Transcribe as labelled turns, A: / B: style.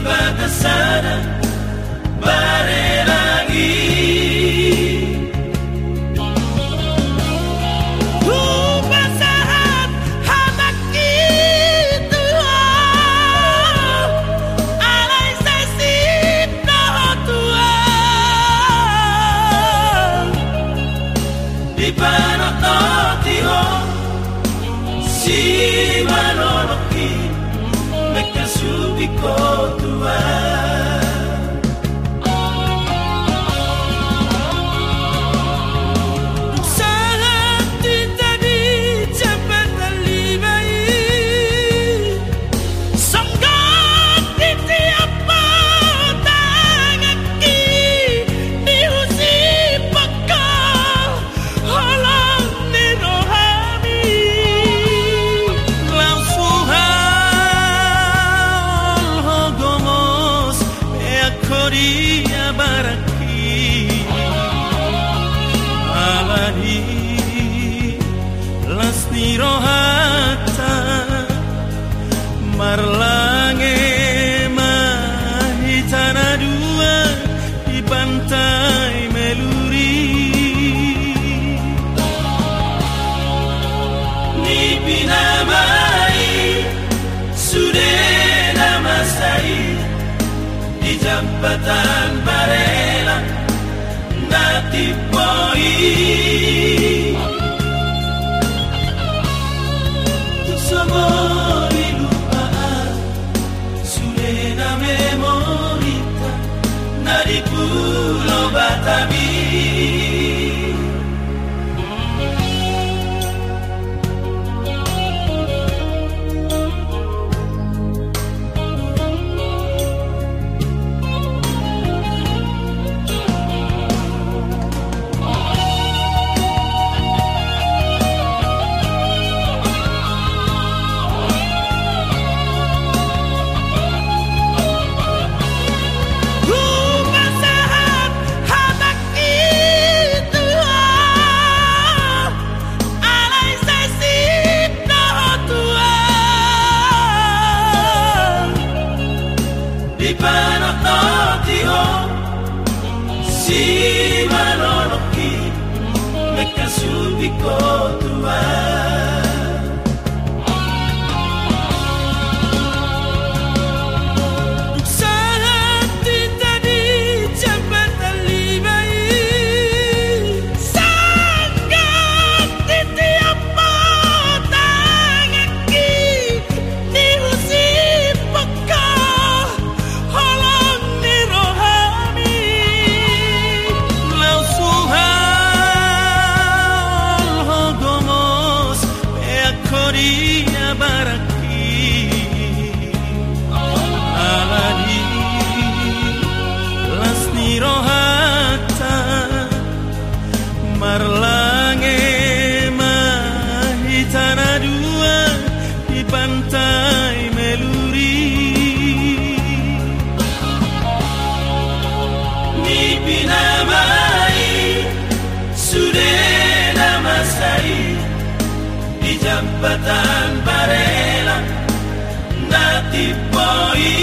A: pada sana bare lagi.
B: Tua.
A: Di si manoloki ikaw Tuhan lasni rohata marlange mahitana dua di pantai meluri. Ni pinamai saya di jambatan Barela Nati Poi Should be called to man. Harlange
B: mahi tanah dua di pantai Meluri. Ni
A: pinamai sudah nama saya di jambatan nati Natipoi